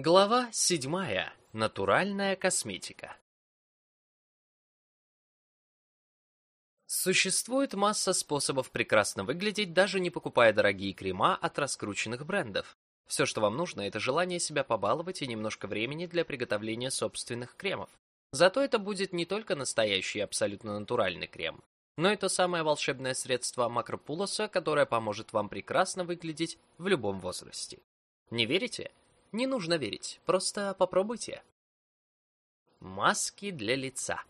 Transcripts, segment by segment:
Глава 7. Натуральная косметика. Существует масса способов прекрасно выглядеть, даже не покупая дорогие крема от раскрученных брендов. Все, что вам нужно, это желание себя побаловать и немножко времени для приготовления собственных кремов. Зато это будет не только настоящий абсолютно натуральный крем, но и то самое волшебное средство макропулоса, которое поможет вам прекрасно выглядеть в любом возрасте. Не верите? Не нужно верить, просто попробуйте. Маски для лица.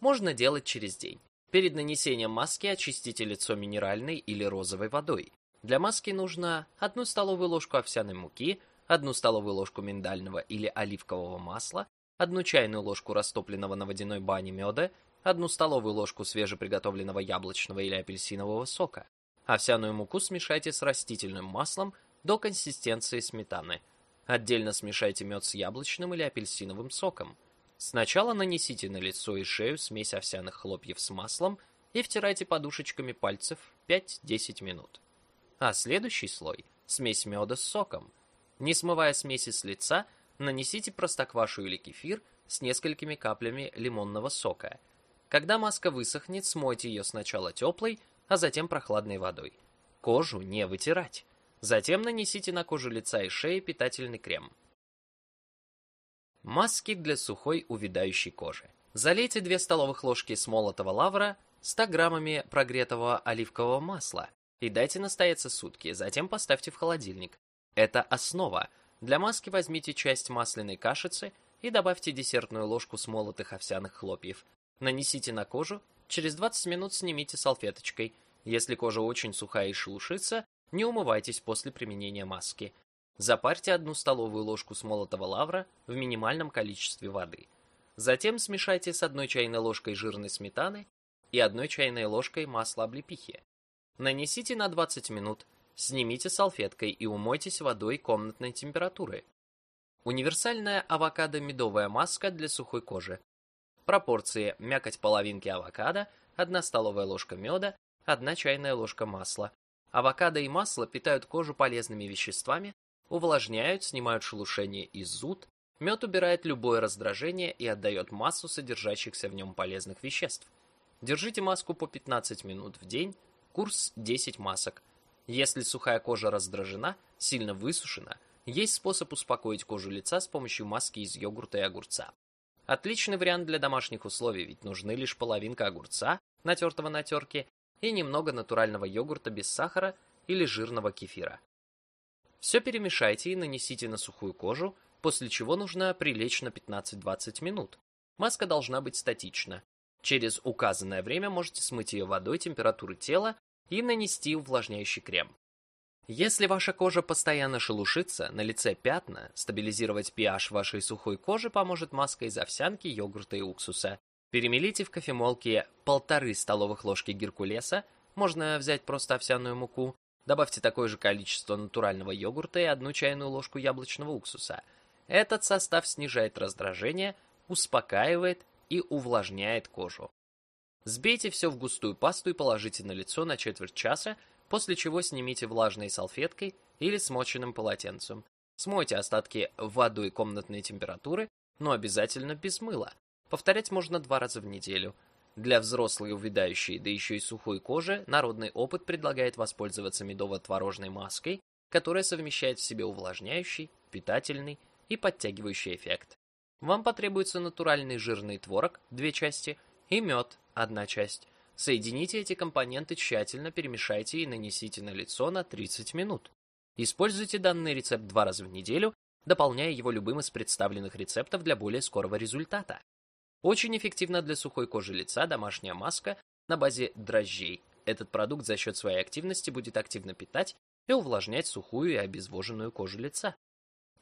Можно делать через день. Перед нанесением маски очистите лицо минеральной или розовой водой. Для маски нужно 1 столовую ложку овсяной муки, 1 столовую ложку миндального или оливкового масла, 1 чайную ложку растопленного на водяной бане меда, 1 столовую ложку свежеприготовленного яблочного или апельсинового сока. Овсяную муку смешайте с растительным маслом до консистенции сметаны – Отдельно смешайте мед с яблочным или апельсиновым соком. Сначала нанесите на лицо и шею смесь овсяных хлопьев с маслом и втирайте подушечками пальцев 5-10 минут. А следующий слой – смесь меда с соком. Не смывая смеси с лица, нанесите простоквашу или кефир с несколькими каплями лимонного сока. Когда маска высохнет, смойте ее сначала теплой, а затем прохладной водой. Кожу не вытирать. Затем нанесите на кожу лица и шеи питательный крем. Маски для сухой увядающей кожи. Залейте 2 столовых ложки смолотого лавра 100 граммами прогретого оливкового масла и дайте настояться сутки, затем поставьте в холодильник. Это основа. Для маски возьмите часть масляной кашицы и добавьте десертную ложку смолотых овсяных хлопьев. Нанесите на кожу, через 20 минут снимите салфеточкой. Если кожа очень сухая и шелушится, не умывайтесь после применения маски. Запарьте одну столовую ложку смолотого лавра в минимальном количестве воды. Затем смешайте с одной чайной ложкой жирной сметаны и одной чайной ложкой масла облепихи. Нанесите на 20 минут, снимите салфеткой и умойтесь водой комнатной температуры. Универсальная авокадо-медовая маска для сухой кожи. Пропорции мякоть половинки авокадо, 1 столовая ложка меда, 1 чайная ложка масла, Авокадо и масло питают кожу полезными веществами, увлажняют, снимают шелушение и зуд, мед убирает любое раздражение и отдает массу содержащихся в нем полезных веществ. Держите маску по 15 минут в день, курс 10 масок. Если сухая кожа раздражена, сильно высушена, есть способ успокоить кожу лица с помощью маски из йогурта и огурца. Отличный вариант для домашних условий, ведь нужны лишь половинка огурца, натертого на терке, и немного натурального йогурта без сахара или жирного кефира. Все перемешайте и нанесите на сухую кожу, после чего нужно прилечь на 15-20 минут. Маска должна быть статична. Через указанное время можете смыть ее водой температуры тела и нанести увлажняющий крем. Если ваша кожа постоянно шелушится, на лице пятна, стабилизировать pH вашей сухой кожи поможет маска из овсянки, йогурта и уксуса. Перемелите в кофемолке полторы столовых ложки геркулеса, можно взять просто овсяную муку, добавьте такое же количество натурального йогурта и одну чайную ложку яблочного уксуса. Этот состав снижает раздражение, успокаивает и увлажняет кожу. Сбейте все в густую пасту и положите на лицо на четверть часа, после чего снимите влажной салфеткой или смоченным полотенцем. Смойте остатки водой комнатной температуры, но обязательно без мыла. Повторять можно два раза в неделю. Для взрослой увядающей, да еще и сухой кожи, народный опыт предлагает воспользоваться медово-творожной маской, которая совмещает в себе увлажняющий, питательный и подтягивающий эффект. Вам потребуется натуральный жирный творог, две части, и мед, одна часть. Соедините эти компоненты тщательно, перемешайте и нанесите на лицо на 30 минут. Используйте данный рецепт два раза в неделю, дополняя его любым из представленных рецептов для более скорого результата. Очень эффективна для сухой кожи лица домашняя маска на базе дрожжей. Этот продукт за счет своей активности будет активно питать и увлажнять сухую и обезвоженную кожу лица.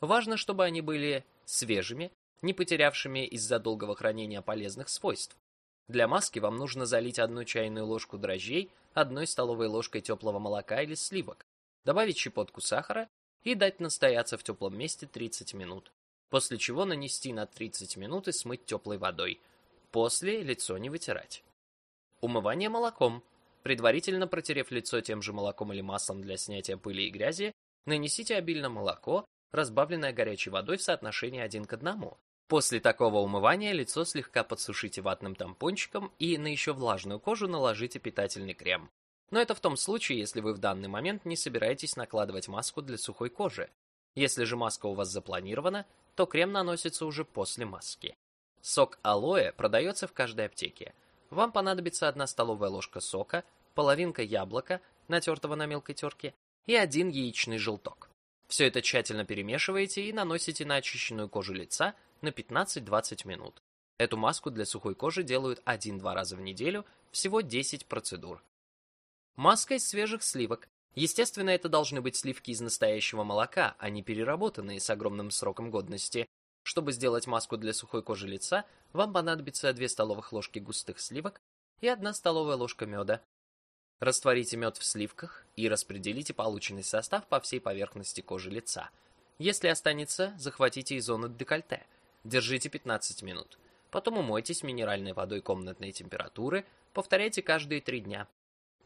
Важно, чтобы они были свежими, не потерявшими из-за долгого хранения полезных свойств. Для маски вам нужно залить одну чайную ложку дрожжей одной столовой ложкой теплого молока или сливок, добавить щепотку сахара и дать настояться в теплом месте 30 минут после чего нанести на 30 минут и смыть теплой водой. После лицо не вытирать. Умывание молоком. Предварительно протерев лицо тем же молоком или маслом для снятия пыли и грязи, нанесите обильно молоко разбавленное горячей водой в соотношении 1 к 1. После такого умывания лицо слегка подсушите ватным тампончиком и на еще влажную кожу наложите питательный крем. Но это в том случае, если вы в данный момент не собираетесь накладывать маску для сухой кожи. Если же маска у вас запланирована, то крем наносится уже после маски. Сок алоэ продается в каждой аптеке. Вам понадобится 1 столовая ложка сока, половинка яблока, натертого на мелкой терке, и один яичный желток. Все это тщательно перемешиваете и наносите на очищенную кожу лица на 15-20 минут. Эту маску для сухой кожи делают 1-2 раза в неделю, всего 10 процедур. Маска из свежих сливок. Естественно, это должны быть сливки из настоящего молока, а не переработанные с огромным сроком годности. Чтобы сделать маску для сухой кожи лица, вам понадобится 2 столовых ложки густых сливок и 1 столовая ложка меда. Растворите мед в сливках и распределите полученный состав по всей поверхности кожи лица. Если останется, захватите из зоны декольте. Держите 15 минут. Потом умойтесь минеральной водой комнатной температуры, повторяйте каждые 3 дня.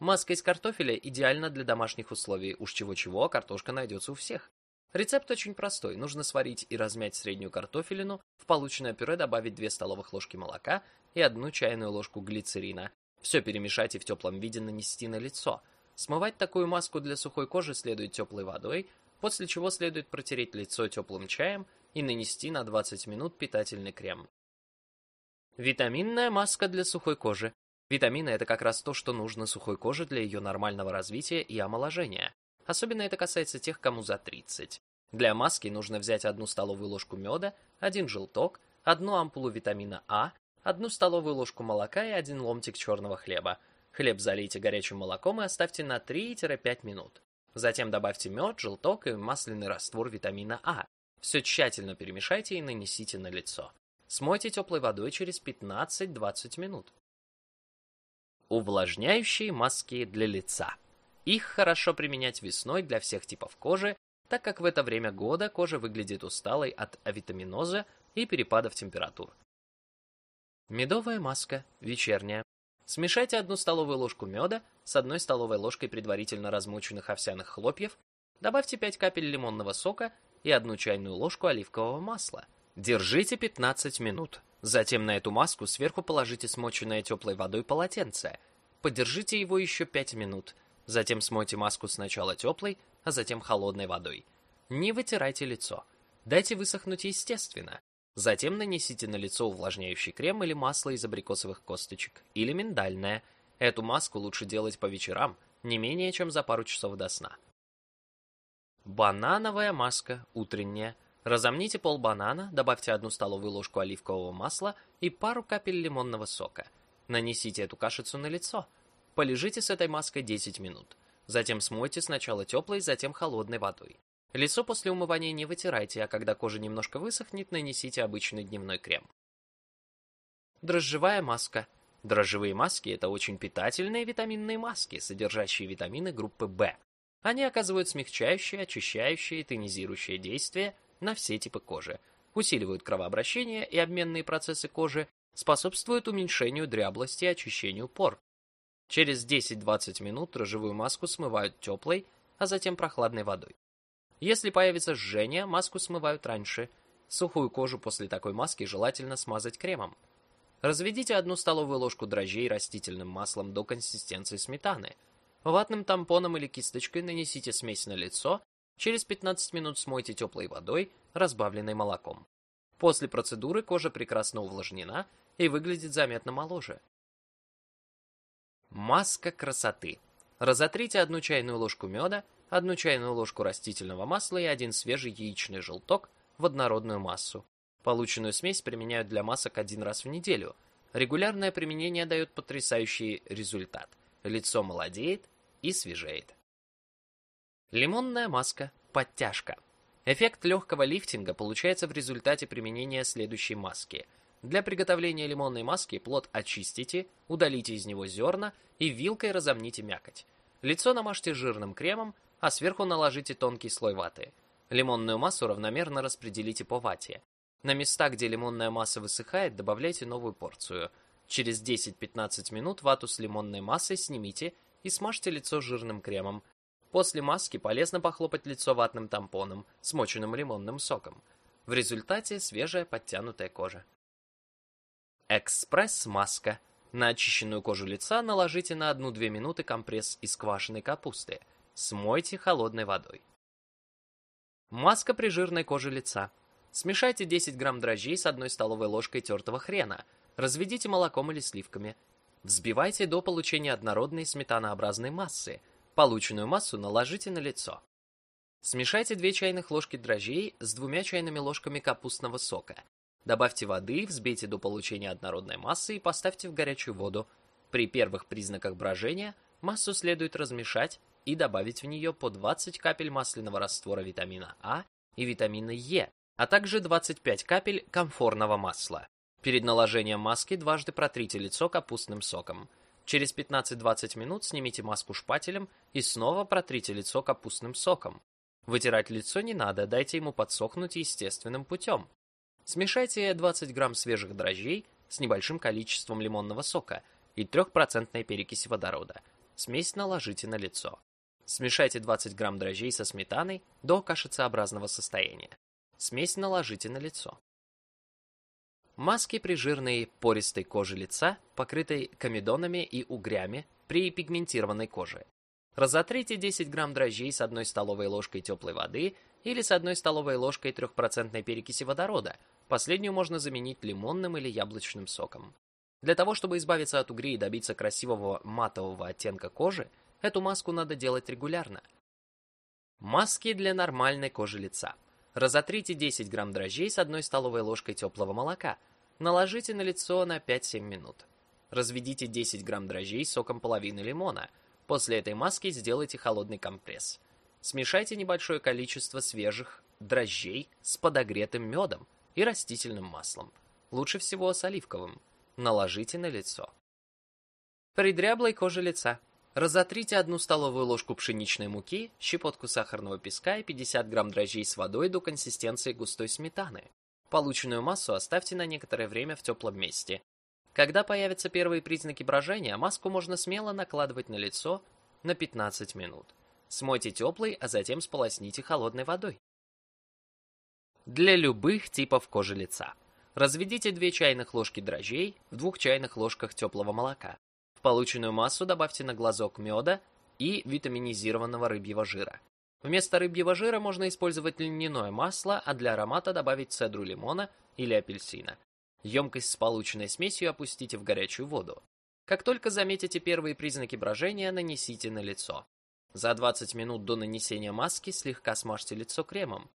Маска из картофеля идеальна для домашних условий, уж чего-чего, картошка найдется у всех. Рецепт очень простой. Нужно сварить и размять среднюю картофелину, в полученное пюре добавить 2 столовых ложки молока и 1 чайную ложку глицерина. Все перемешать и в теплом виде нанести на лицо. Смывать такую маску для сухой кожи следует теплой водой, после чего следует протереть лицо теплым чаем и нанести на 20 минут питательный крем. Витаминная маска для сухой кожи. Витамины – это как раз то, что нужно сухой коже для ее нормального развития и омоложения. Особенно это касается тех, кому за 30. Для маски нужно взять одну столовую ложку меда, один желток, одну ампулу витамина А, одну столовую ложку молока и один ломтик черного хлеба. Хлеб залейте горячим молоком и оставьте на 3-5 минут. Затем добавьте мед, желток и масляный раствор витамина А. Все тщательно перемешайте и нанесите на лицо. Смойте теплой водой через 15-20 минут. Увлажняющие маски для лица. Их хорошо применять весной для всех типов кожи, так как в это время года кожа выглядит усталой от авитаминоза и перепадов температур. Медовая маска, вечерняя. Смешайте одну столовую ложку меда с одной столовой ложкой предварительно размоченных овсяных хлопьев, добавьте 5 капель лимонного сока и одну чайную ложку оливкового масла. Держите 15 минут. Затем на эту маску сверху положите смоченное теплой водой полотенце. Подержите его еще 5 минут. Затем смойте маску сначала теплой, а затем холодной водой. Не вытирайте лицо. Дайте высохнуть естественно. Затем нанесите на лицо увлажняющий крем или масло из абрикосовых косточек, или миндальное. Эту маску лучше делать по вечерам, не менее чем за пару часов до сна. Банановая маска, утренняя. Разомните пол банана, добавьте одну столовую ложку оливкового масла и пару капель лимонного сока. Нанесите эту кашицу на лицо. Полежите с этой маской 10 минут. Затем смойте сначала теплой, затем холодной водой. Лицо после умывания не вытирайте, а когда кожа немножко высохнет, нанесите обычный дневной крем. Дрожжевая маска. Дрожжевые маски – это очень питательные витаминные маски, содержащие витамины группы В. Они оказывают смягчающее, очищающее и тонизирующее действие на все типы кожи, усиливают кровообращение и обменные процессы кожи, способствуют уменьшению дряблости и очищению пор, Через 10-20 минут дрожжевую маску смывают теплой, а затем прохладной водой. Если появится жжение, маску смывают раньше. Сухую кожу после такой маски желательно смазать кремом. Разведите одну столовую ложку дрожжей растительным маслом до консистенции сметаны. Ватным тампоном или кисточкой нанесите смесь на лицо, через 15 минут смойте теплой водой, разбавленной молоком. После процедуры кожа прекрасно увлажнена и выглядит заметно моложе. Маска красоты. Разотрите одну чайную ложку меда, одну чайную ложку растительного масла и один свежий яичный желток в однородную массу. Полученную смесь применяют для масок один раз в неделю. Регулярное применение дает потрясающий результат. Лицо молодеет и свежеет. Лимонная маска. Подтяжка. Эффект легкого лифтинга получается в результате применения следующей маски – для приготовления лимонной маски плод очистите, удалите из него зерна и вилкой разомните мякоть. Лицо намажьте жирным кремом, а сверху наложите тонкий слой ваты. Лимонную массу равномерно распределите по вате. На места, где лимонная масса высыхает, добавляйте новую порцию. Через 10-15 минут вату с лимонной массой снимите и смажьте лицо жирным кремом. После маски полезно похлопать лицо ватным тампоном, смоченным лимонным соком. В результате свежая подтянутая кожа. Экспресс-маска. На очищенную кожу лица наложите на 1-2 минуты компресс из квашеной капусты. Смойте холодной водой. Маска при жирной коже лица. Смешайте 10 грамм дрожжей с одной столовой ложкой тертого хрена. Разведите молоком или сливками. Взбивайте до получения однородной сметанообразной массы. Полученную массу наложите на лицо. Смешайте 2 чайных ложки дрожжей с двумя чайными ложками капустного сока. Добавьте воды, взбейте до получения однородной массы и поставьте в горячую воду. При первых признаках брожения массу следует размешать и добавить в нее по 20 капель масляного раствора витамина А и витамина Е, а также 25 капель комфорного масла. Перед наложением маски дважды протрите лицо капустным соком. Через 15-20 минут снимите маску шпателем и снова протрите лицо капустным соком. Вытирать лицо не надо, дайте ему подсохнуть естественным путем. Смешайте 20 грамм свежих дрожжей с небольшим количеством лимонного сока и 3% перекиси водорода. Смесь наложите на лицо. Смешайте 20 грамм дрожжей со сметаной до кашицеобразного состояния. Смесь наложите на лицо. Маски при жирной пористой коже лица, покрытой комедонами и угрями при пигментированной коже. Разотрите 10 грамм дрожжей с одной столовой ложкой теплой воды или с одной столовой ложкой 3% перекиси водорода. Последнюю можно заменить лимонным или яблочным соком. Для того, чтобы избавиться от угрей и добиться красивого матового оттенка кожи, эту маску надо делать регулярно. Маски для нормальной кожи лица. Разотрите 10 грамм дрожжей с одной столовой ложкой теплого молока. Наложите на лицо на 5-7 минут. Разведите 10 грамм дрожжей соком половины лимона. После этой маски сделайте холодный компресс. Смешайте небольшое количество свежих дрожжей с подогретым медом и растительным маслом. Лучше всего с оливковым. Наложите на лицо. При дряблой коже лица. Разотрите одну столовую ложку пшеничной муки, щепотку сахарного песка и 50 грамм дрожжей с водой до консистенции густой сметаны. Полученную массу оставьте на некоторое время в теплом месте. Когда появятся первые признаки брожения, маску можно смело накладывать на лицо на 15 минут. Смойте теплой, а затем сполосните холодной водой. Для любых типов кожи лица. Разведите 2 чайных ложки дрожжей в 2 чайных ложках теплого молока. Полученную массу добавьте на глазок меда и витаминизированного рыбьего жира. Вместо рыбьего жира можно использовать льняное масло, а для аромата добавить цедру лимона или апельсина. Емкость с полученной смесью опустите в горячую воду. Как только заметите первые признаки брожения, нанесите на лицо. За 20 минут до нанесения маски слегка смажьте лицо кремом.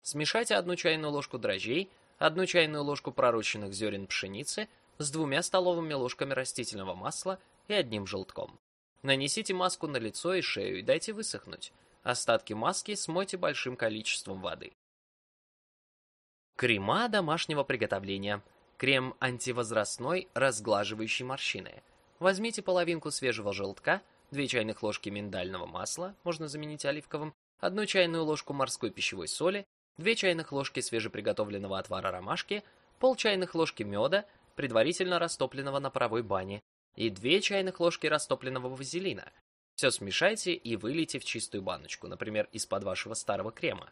Смешайте одну чайную ложку дрожжей, одну чайную ложку пророщенных зерен пшеницы с двумя столовыми ложками растительного масла и одним желтком. Нанесите маску на лицо и шею и дайте высохнуть. Остатки маски смойте большим количеством воды. Крема домашнего приготовления. Крем антивозрастной, разглаживающий морщины. Возьмите половинку свежего желтка, 2 чайных ложки миндального масла, можно заменить оливковым, 1 чайную ложку морской пищевой соли, 2 чайных ложки свежеприготовленного отвара ромашки, пол чайных ложки меда, предварительно растопленного на паровой бане, и 2 чайных ложки растопленного вазелина. Все смешайте и вылейте в чистую баночку, например, из-под вашего старого крема.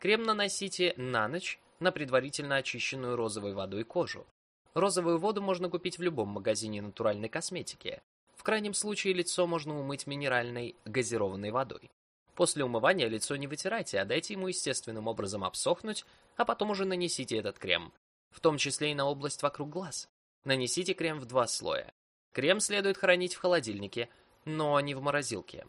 Крем наносите на ночь на предварительно очищенную розовой водой кожу. Розовую воду можно купить в любом магазине натуральной косметики. В крайнем случае лицо можно умыть минеральной газированной водой. После умывания лицо не вытирайте, а дайте ему естественным образом обсохнуть, а потом уже нанесите этот крем, в том числе и на область вокруг глаз. Нанесите крем в два слоя. Крем следует хранить в холодильнике, но не в морозилке.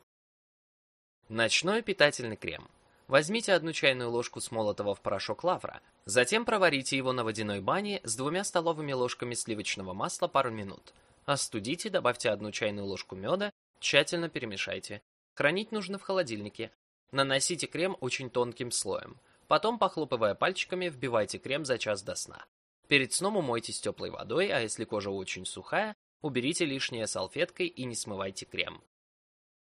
Ночной питательный крем. Возьмите одну чайную ложку смолотого в порошок лавра, затем проварите его на водяной бане с двумя столовыми ложками сливочного масла пару минут. Остудите, добавьте одну чайную ложку меда, тщательно перемешайте. Хранить нужно в холодильнике. Наносите крем очень тонким слоем. Потом, похлопывая пальчиками, вбивайте крем за час до сна. Перед сном умойтесь теплой водой, а если кожа очень сухая, уберите лишнее салфеткой и не смывайте крем.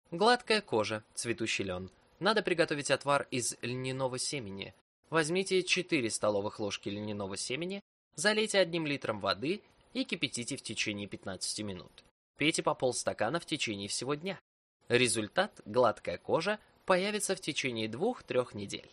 Гладкая кожа, цветущий лен. Надо приготовить отвар из льняного семени. Возьмите 4 столовых ложки льняного семени, залейте одним литром воды и кипятите в течение 15 минут. Пейте по полстакана в течение всего дня. Результат – гладкая кожа, появится в течение 2-3 недель.